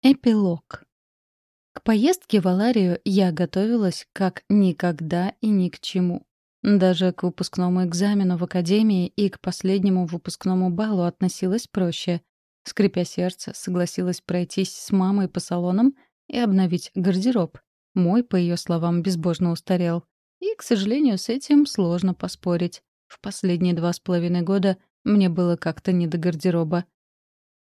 Эпилог. К поездке в Аларию я готовилась как никогда и ни к чему. Даже к выпускному экзамену в академии и к последнему выпускному балу относилась проще. Скрипя сердце, согласилась пройтись с мамой по салонам и обновить гардероб. Мой, по ее словам, безбожно устарел. И, к сожалению, с этим сложно поспорить. В последние два с половиной года мне было как-то не до гардероба.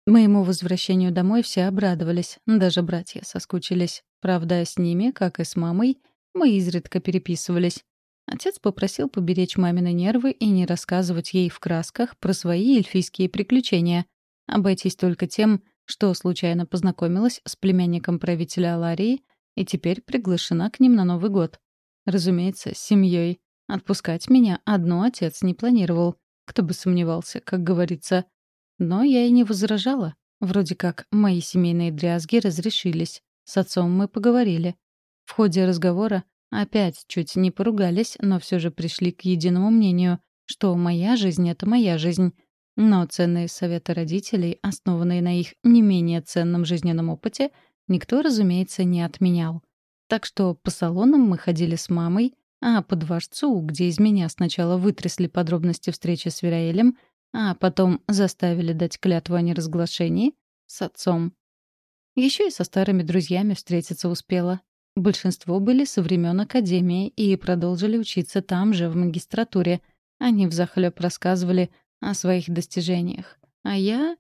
Моему возвращению домой все обрадовались, даже братья соскучились. Правда, с ними, как и с мамой, мы изредка переписывались. Отец попросил поберечь мамины нервы и не рассказывать ей в красках про свои эльфийские приключения. Обойтись только тем, что случайно познакомилась с племянником правителя Аларии и теперь приглашена к ним на Новый год. Разумеется, с семьей. Отпускать меня одну отец не планировал. Кто бы сомневался, как говорится. Но я и не возражала. Вроде как мои семейные дрязги разрешились. С отцом мы поговорили. В ходе разговора опять чуть не поругались, но все же пришли к единому мнению, что моя жизнь — это моя жизнь. Но ценные советы родителей, основанные на их не менее ценном жизненном опыте, никто, разумеется, не отменял. Так что по салонам мы ходили с мамой, а по дворцу, где из меня сначала вытрясли подробности встречи с Вераэлем, а потом заставили дать клятву о неразглашении с отцом. Еще и со старыми друзьями встретиться успела. Большинство были со времен академии и продолжили учиться там же, в магистратуре. Они взахлеб рассказывали о своих достижениях. А я...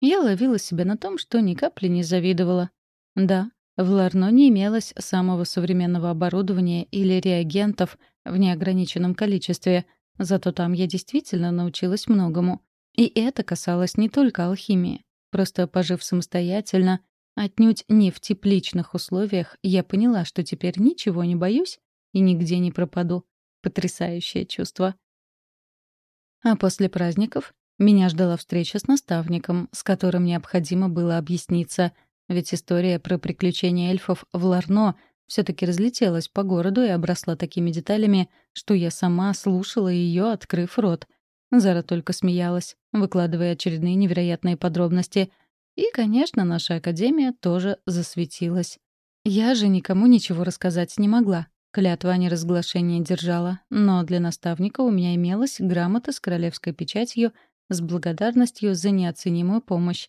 Я ловила себя на том, что ни капли не завидовала. Да, в Ларно не имелось самого современного оборудования или реагентов в неограниченном количестве, Зато там я действительно научилась многому. И это касалось не только алхимии. Просто пожив самостоятельно, отнюдь не в тепличных условиях, я поняла, что теперь ничего не боюсь и нигде не пропаду. Потрясающее чувство. А после праздников меня ждала встреча с наставником, с которым необходимо было объясниться, ведь история про приключения эльфов в Ларно — все-таки разлетелась по городу и обросла такими деталями, что я сама слушала ее, открыв рот. Зара только смеялась, выкладывая очередные невероятные подробности. И, конечно, наша академия тоже засветилась. Я же никому ничего рассказать не могла. Клятва о неразглашении держала, но для наставника у меня имелась грамота с королевской печатью с благодарностью за неоценимую помощь.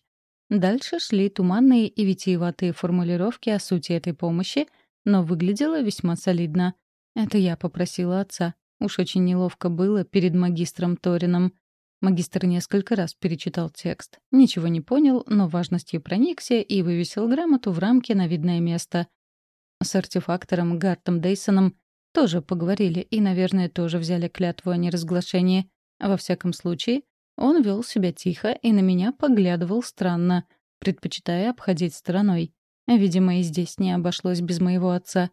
Дальше шли туманные и витиеватые формулировки о сути этой помощи — но выглядела весьма солидно. Это я попросила отца. Уж очень неловко было перед магистром Торином. Магистр несколько раз перечитал текст. Ничего не понял, но важностью проникся и вывесил грамоту в рамке на видное место. С артефактором Гартом Дейсоном тоже поговорили и, наверное, тоже взяли клятву о неразглашении. Во всяком случае, он вел себя тихо и на меня поглядывал странно, предпочитая обходить стороной. Видимо, и здесь не обошлось без моего отца.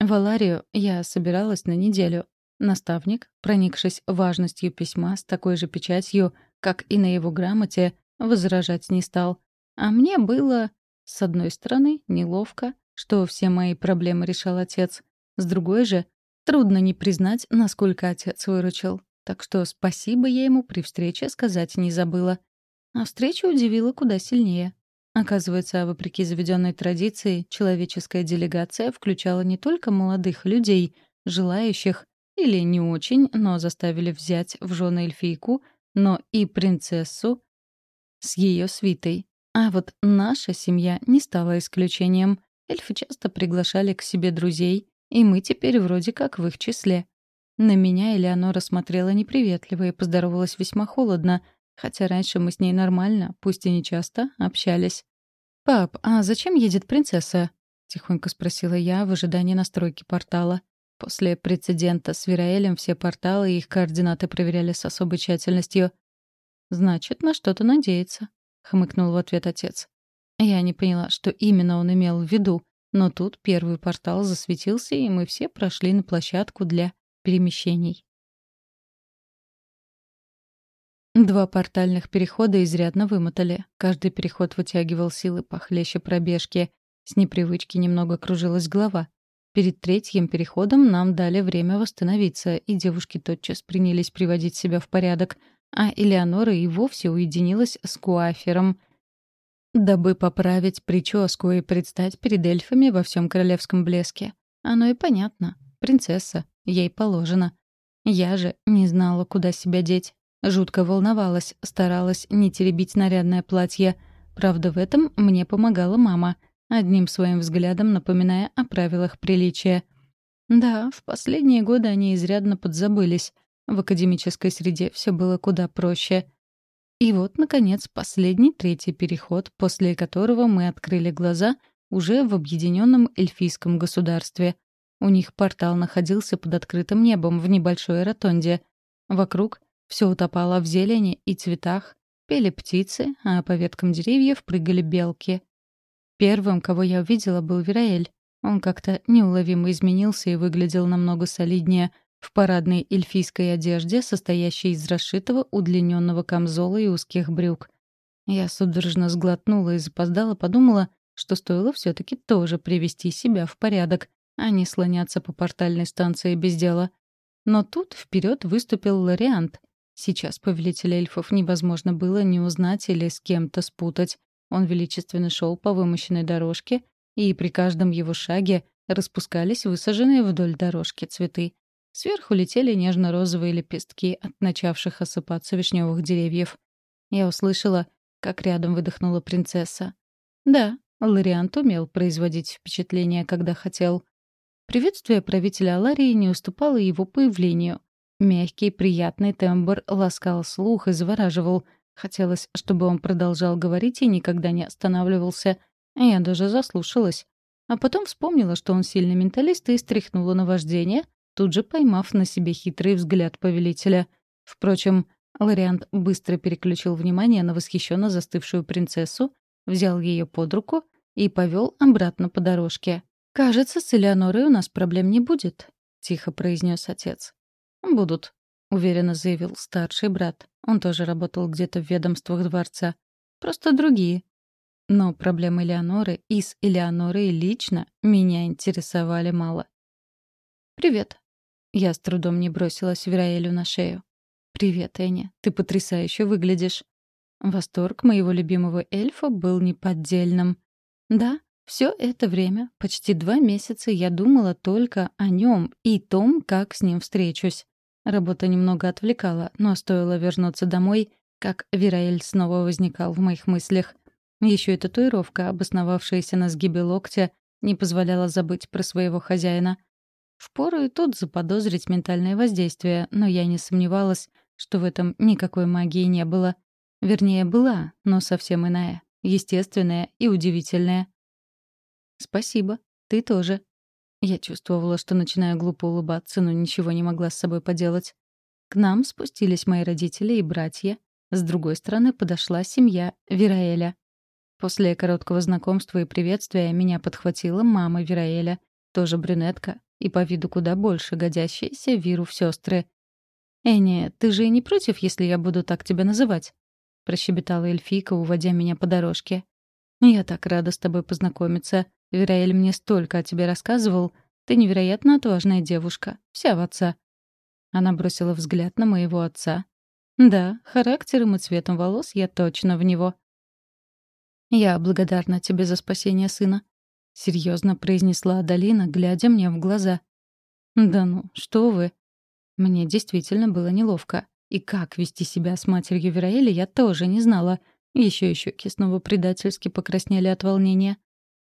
В Аларию я собиралась на неделю. Наставник, проникшись важностью письма с такой же печатью, как и на его грамоте, возражать не стал. А мне было, с одной стороны, неловко, что все мои проблемы решал отец. С другой же, трудно не признать, насколько отец выручил. Так что спасибо я ему при встрече сказать не забыла. А встреча удивила куда сильнее. Оказывается, вопреки заведенной традиции, человеческая делегация включала не только молодых людей, желающих или не очень, но заставили взять в жены эльфийку, но и принцессу с ее свитой. А вот наша семья не стала исключением. Эльфы часто приглашали к себе друзей, и мы теперь вроде как в их числе. На меня Элеонора смотрела неприветливо и поздоровалась весьма холодно, Хотя раньше мы с ней нормально, пусть и не часто, общались. «Пап, а зачем едет принцесса?» — тихонько спросила я в ожидании настройки портала. После прецедента с Вераэлем все порталы и их координаты проверяли с особой тщательностью. «Значит, на что-то надеется», — хмыкнул в ответ отец. Я не поняла, что именно он имел в виду, но тут первый портал засветился, и мы все прошли на площадку для перемещений. Два портальных перехода изрядно вымотали. Каждый переход вытягивал силы похлеще пробежки. С непривычки немного кружилась голова. Перед третьим переходом нам дали время восстановиться, и девушки тотчас принялись приводить себя в порядок, а Элеонора и вовсе уединилась с Куафером. дабы поправить прическу и предстать перед эльфами во всем королевском блеске. Оно и понятно. Принцесса, ей положено. Я же не знала, куда себя деть. Жутко волновалась, старалась не теребить нарядное платье. Правда, в этом мне помогала мама, одним своим взглядом напоминая о правилах приличия. Да, в последние годы они изрядно подзабылись. В академической среде все было куда проще. И вот, наконец, последний третий переход, после которого мы открыли глаза уже в объединенном эльфийском государстве. У них портал находился под открытым небом в небольшой ротонде. Вокруг все утопало в зелени и цветах, пели птицы, а по веткам деревьев прыгали белки. Первым, кого я увидела, был Вераэль. Он как-то неуловимо изменился и выглядел намного солиднее — в парадной эльфийской одежде, состоящей из расшитого удлиненного камзола и узких брюк. Я судорожно сглотнула и запоздала подумала, что стоило все таки тоже привести себя в порядок, а не слоняться по портальной станции без дела. Но тут вперед выступил Лориант. Сейчас повелителя эльфов невозможно было не узнать или с кем-то спутать. Он величественно шел по вымощенной дорожке, и при каждом его шаге распускались высаженные вдоль дорожки цветы. Сверху летели нежно-розовые лепестки от начавших осыпаться вишневых деревьев. Я услышала, как рядом выдохнула принцесса. Да, Лориант умел производить впечатление, когда хотел. Приветствие правителя Аларии не уступало его появлению. Мягкий, приятный тембр ласкал слух и завораживал. Хотелось, чтобы он продолжал говорить и никогда не останавливался. Я даже заслушалась. А потом вспомнила, что он сильный менталист и стряхнула на вождение, тут же поймав на себе хитрый взгляд повелителя. Впрочем, Лориант быстро переключил внимание на восхищенно застывшую принцессу, взял ее под руку и повел обратно по дорожке. «Кажется, с Элеонорой у нас проблем не будет», — тихо произнес отец. «Будут», — уверенно заявил старший брат. Он тоже работал где-то в ведомствах дворца. «Просто другие». Но проблемы Элеоноры и с Элеонорой лично меня интересовали мало. «Привет», я с трудом не бросилась Вераэлю на шею. «Привет, Энни. Ты потрясающе выглядишь». Восторг моего любимого эльфа был неподдельным. Да, все это время, почти два месяца, я думала только о нем и том, как с ним встречусь. Работа немного отвлекала, но стоило вернуться домой, как Вераэль снова возникал в моих мыслях. Еще и татуировка, обосновавшаяся на сгибе локтя, не позволяла забыть про своего хозяина. Впору и тут заподозрить ментальное воздействие, но я не сомневалась, что в этом никакой магии не было. Вернее, была, но совсем иная, естественная и удивительная. «Спасибо. Ты тоже». Я чувствовала, что начинаю глупо улыбаться, но ничего не могла с собой поделать. К нам спустились мои родители и братья. С другой стороны подошла семья Вераэля. После короткого знакомства и приветствия меня подхватила мама Вераэля, тоже брюнетка, и по виду куда больше годящиеся Виру в сестры. «Энни, ты же не против, если я буду так тебя называть?» — прощебетала эльфийка, уводя меня по дорожке. «Я так рада с тобой познакомиться. Вераэль мне столько о тебе рассказывал. Ты невероятно отважная девушка. Вся в отца». Она бросила взгляд на моего отца. «Да, характером и цветом волос я точно в него». «Я благодарна тебе за спасение сына. — серьезно произнесла Адалина, глядя мне в глаза. «Да ну, что вы?» Мне действительно было неловко. И как вести себя с матерью Вераэля я тоже не знала. Еще и щеки снова предательски покраснели от волнения.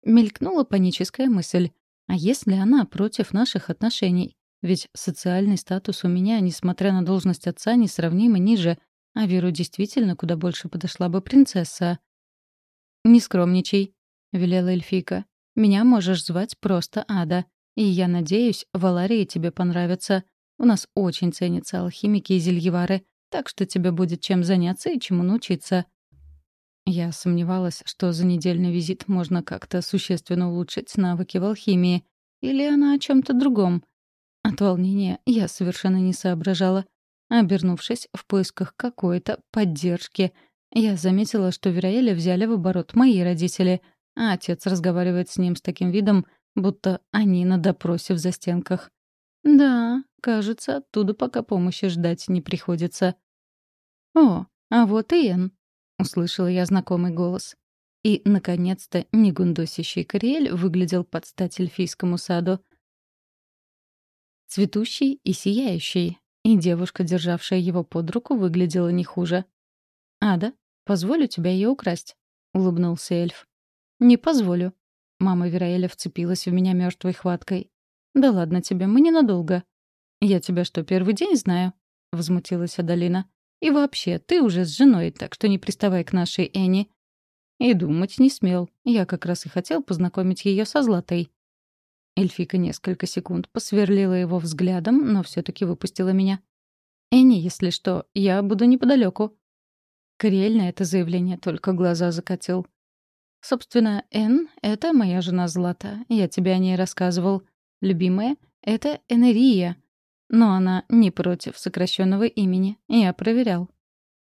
Мелькнула паническая мысль. А если она против наших отношений? Ведь социальный статус у меня, несмотря на должность отца, несравнимо ниже, а Веру действительно куда больше подошла бы принцесса. «Не скромничай», — велела эльфийка. Меня можешь звать просто Ада. И я надеюсь, Валарии тебе понравится. У нас очень ценятся алхимики и зельевары, так что тебе будет чем заняться и чему научиться». Я сомневалась, что за недельный визит можно как-то существенно улучшить навыки в алхимии. Или она о чем то другом. От волнения я совершенно не соображала. Обернувшись в поисках какой-то поддержки, я заметила, что Вераэля взяли в оборот мои родители — а отец разговаривает с ним с таким видом, будто они на допросе в застенках. Да, кажется, оттуда пока помощи ждать не приходится. «О, а вот и Эн», — услышала я знакомый голос. и, наконец-то, негундосящий Кориэль выглядел под стать эльфийскому саду. Цветущий и сияющий, и девушка, державшая его под руку, выглядела не хуже. «Ада, позволю тебя ее украсть», — улыбнулся эльф. «Не позволю». Мама Вераэля вцепилась в меня мертвой хваткой. «Да ладно тебе, мы ненадолго». «Я тебя что, первый день знаю?» — возмутилась Адалина. «И вообще, ты уже с женой, так что не приставай к нашей Энни». И думать не смел. Я как раз и хотел познакомить ее со Златой. Эльфика несколько секунд посверлила его взглядом, но все таки выпустила меня. «Энни, если что, я буду неподалеку. Кориэль на это заявление только глаза закатил. «Собственно, Эн — это моя жена Злата. Я тебе о ней рассказывал. Любимая — это Энерия. Но она не против сокращенного имени. Я проверял».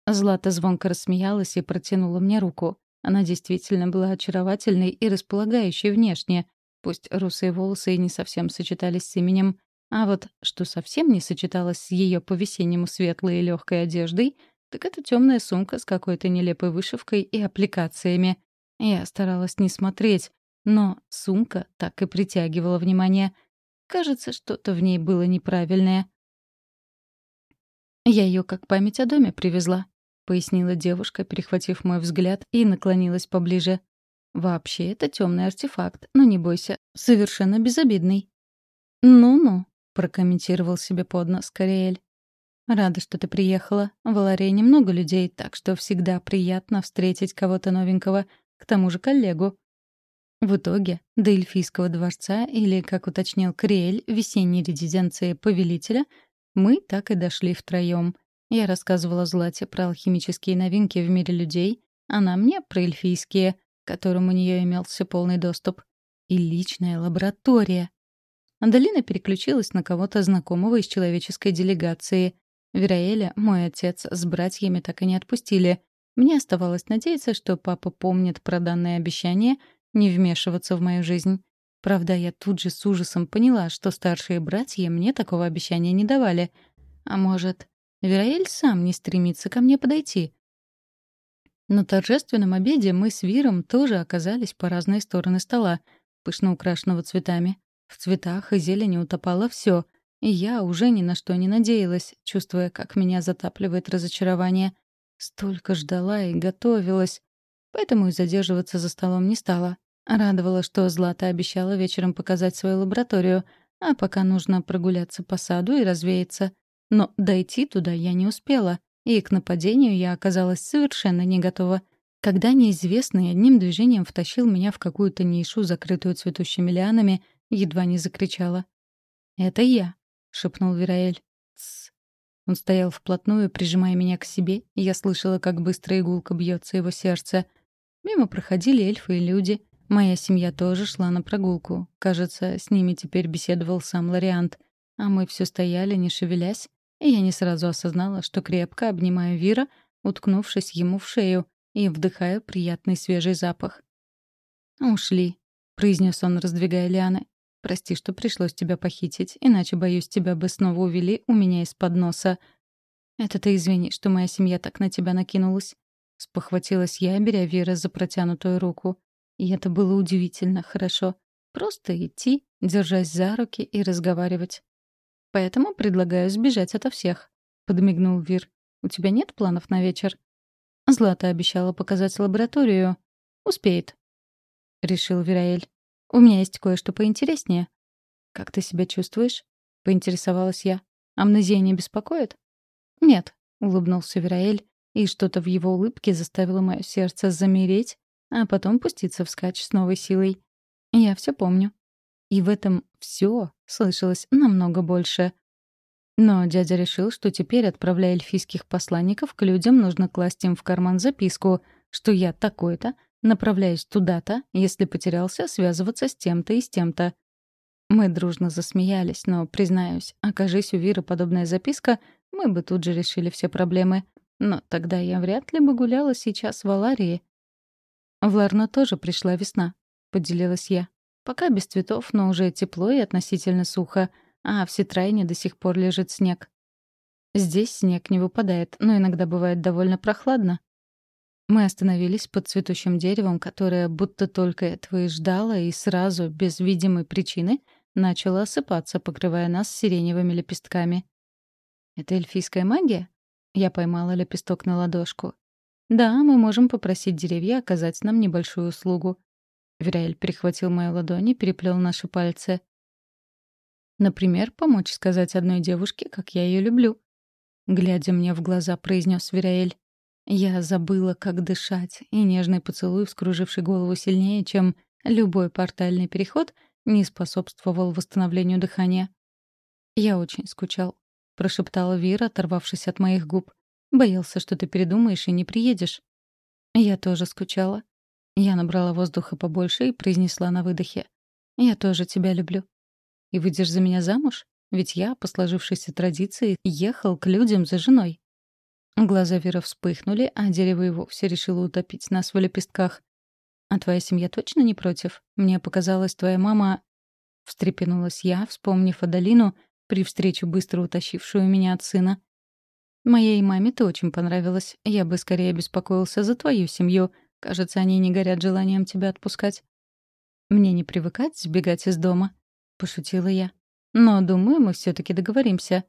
Злата звонко рассмеялась и протянула мне руку. Она действительно была очаровательной и располагающей внешне, Пусть русые волосы и не совсем сочетались с именем, а вот что совсем не сочеталось с ее по-весеннему светлой и легкой одеждой, так это темная сумка с какой-то нелепой вышивкой и аппликациями. Я старалась не смотреть, но сумка так и притягивала внимание. Кажется, что-то в ней было неправильное. «Я ее как память о доме привезла», — пояснила девушка, перехватив мой взгляд, и наклонилась поближе. Вообще, это темный артефакт, но не бойся, совершенно безобидный. «Ну-ну», — прокомментировал себе под нос Кориэль. «Рада, что ты приехала. В Аларе немного людей, так что всегда приятно встретить кого-то новенького, к тому же коллегу». В итоге до эльфийского дворца, или, как уточнил Криэль, весенней резиденции повелителя, мы так и дошли втроем. Я рассказывала Злате про алхимические новинки в мире людей, она мне про эльфийские — которым у нее имелся полный доступ. И личная лаборатория. Андалина переключилась на кого-то знакомого из человеческой делегации. Вераэля, мой отец, с братьями так и не отпустили. Мне оставалось надеяться, что папа помнит про данное обещание не вмешиваться в мою жизнь. Правда, я тут же с ужасом поняла, что старшие братья мне такого обещания не давали. А может, Вераэль сам не стремится ко мне подойти? На торжественном обеде мы с Виром тоже оказались по разные стороны стола, пышно украшенного цветами. В цветах и зелени утопало все, и я уже ни на что не надеялась, чувствуя, как меня затапливает разочарование. Столько ждала и готовилась. Поэтому и задерживаться за столом не стала. Радовало, что Злата обещала вечером показать свою лабораторию, а пока нужно прогуляться по саду и развеяться. Но дойти туда я не успела и к нападению я оказалась совершенно не готова. Когда неизвестный одним движением втащил меня в какую-то нишу, закрытую цветущими лианами, едва не закричала. «Это я», — шепнул Вераэль. «Тссс». Он стоял вплотную, прижимая меня к себе, и я слышала, как быстро игулка бьется его сердце. Мимо проходили эльфы и люди. Моя семья тоже шла на прогулку. Кажется, с ними теперь беседовал сам Лориант. А мы все стояли, не шевелясь, и я не сразу осознала, что крепко обнимаю Вира, уткнувшись ему в шею, и вдыхаю приятный свежий запах. «Ушли», — произнес он, раздвигая лианы. «Прости, что пришлось тебя похитить, иначе, боюсь, тебя бы снова увели у меня из-под носа. Это ты извини, что моя семья так на тебя накинулась». Спохватилась я, беря Вира за протянутую руку. И это было удивительно хорошо. Просто идти, держась за руки и разговаривать. Поэтому предлагаю сбежать ото всех», — подмигнул Вир. «У тебя нет планов на вечер?» Злата обещала показать лабораторию. «Успеет», — решил Вираэль. «У меня есть кое-что поинтереснее». «Как ты себя чувствуешь?» — поинтересовалась я. «Амнезия не беспокоит?» «Нет», — улыбнулся Вираэль, и что-то в его улыбке заставило мое сердце замереть, а потом пуститься вскачь с новой силой. «Я все помню». И в этом все слышалось намного больше. Но дядя решил, что теперь, отправляя эльфийских посланников, к людям нужно класть им в карман записку, что я такой-то, направляюсь туда-то, если потерялся, связываться с тем-то и с тем-то. Мы дружно засмеялись, но, признаюсь, окажись у Виры подобная записка, мы бы тут же решили все проблемы. Но тогда я вряд ли бы гуляла сейчас в Аларии. В Ларно тоже пришла весна, — поделилась я. Пока без цветов, но уже тепло и относительно сухо, а в Ситрайне до сих пор лежит снег. Здесь снег не выпадает, но иногда бывает довольно прохладно. Мы остановились под цветущим деревом, которое будто только этого и ждало, и сразу, без видимой причины, начало осыпаться, покрывая нас сиреневыми лепестками. «Это эльфийская магия?» Я поймала лепесток на ладошку. «Да, мы можем попросить деревья оказать нам небольшую услугу». Вераэль перехватил мою ладонь и переплел наши пальцы. «Например, помочь сказать одной девушке, как я ее люблю». Глядя мне в глаза, произнес Вераэль. Я забыла, как дышать, и нежный поцелуй, вскруживший голову сильнее, чем любой портальный переход, не способствовал восстановлению дыхания. «Я очень скучал», — прошептала Вира, оторвавшись от моих губ. «Боялся, что ты передумаешь и не приедешь». Я тоже скучала. Я набрала воздуха побольше и произнесла на выдохе. «Я тоже тебя люблю». «И выйдешь за меня замуж? Ведь я, по сложившейся традиции, ехал к людям за женой». Глаза Веры вспыхнули, а дерево и вовсе решило утопить нас в лепестках. «А твоя семья точно не против? Мне показалось, твоя мама...» Встрепенулась я, вспомнив Адалину, при встрече быстро утащившую меня от сына. «Моей маме ты очень понравилась. Я бы скорее беспокоился за твою семью. Кажется, они не горят желанием тебя отпускать». «Мне не привыкать сбегать из дома», — пошутила я. «Но, думаю, мы все таки договоримся».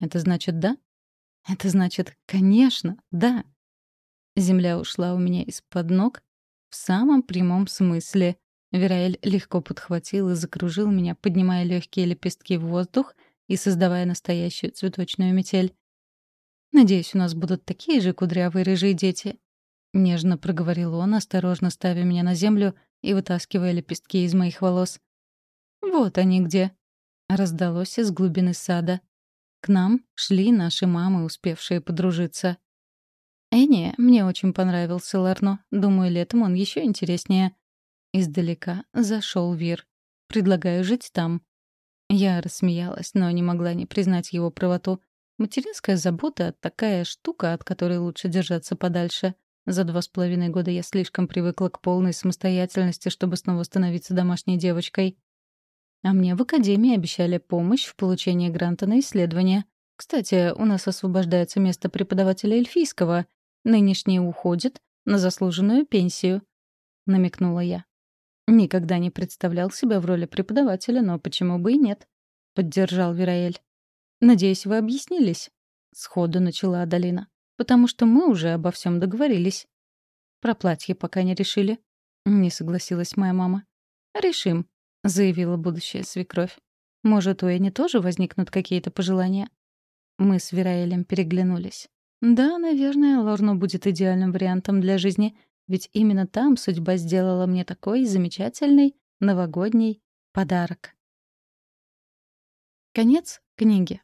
«Это значит да?» Это значит, конечно, да. Земля ушла у меня из-под ног в самом прямом смысле. Вераэль легко подхватил и закружил меня, поднимая легкие лепестки в воздух и создавая настоящую цветочную метель. «Надеюсь, у нас будут такие же кудрявые рыжие дети», — нежно проговорил он, осторожно ставя меня на землю и вытаскивая лепестки из моих волос. «Вот они где», — раздалось из глубины сада. К нам шли наши мамы, успевшие подружиться. «Эни, мне очень понравился Ларно. Думаю, летом он еще интереснее». Издалека зашел Вир. «Предлагаю жить там». Я рассмеялась, но не могла не признать его правоту. Материнская забота — такая штука, от которой лучше держаться подальше. За два с половиной года я слишком привыкла к полной самостоятельности, чтобы снова становиться домашней девочкой. А мне в академии обещали помощь в получении гранта на исследование. Кстати, у нас освобождается место преподавателя эльфийского. Нынешний уходит на заслуженную пенсию», — намекнула я. «Никогда не представлял себя в роли преподавателя, но почему бы и нет?» — поддержал Вераэль. «Надеюсь, вы объяснились?» — сходу начала Адалина. «Потому что мы уже обо всем договорились». «Про платье пока не решили», — не согласилась моя мама. «Решим», — заявила будущая свекровь. «Может, у Эни тоже возникнут какие-то пожелания?» Мы с Вераэлем переглянулись. «Да, наверное, Лорно будет идеальным вариантом для жизни, ведь именно там судьба сделала мне такой замечательный новогодний подарок». Конец книги.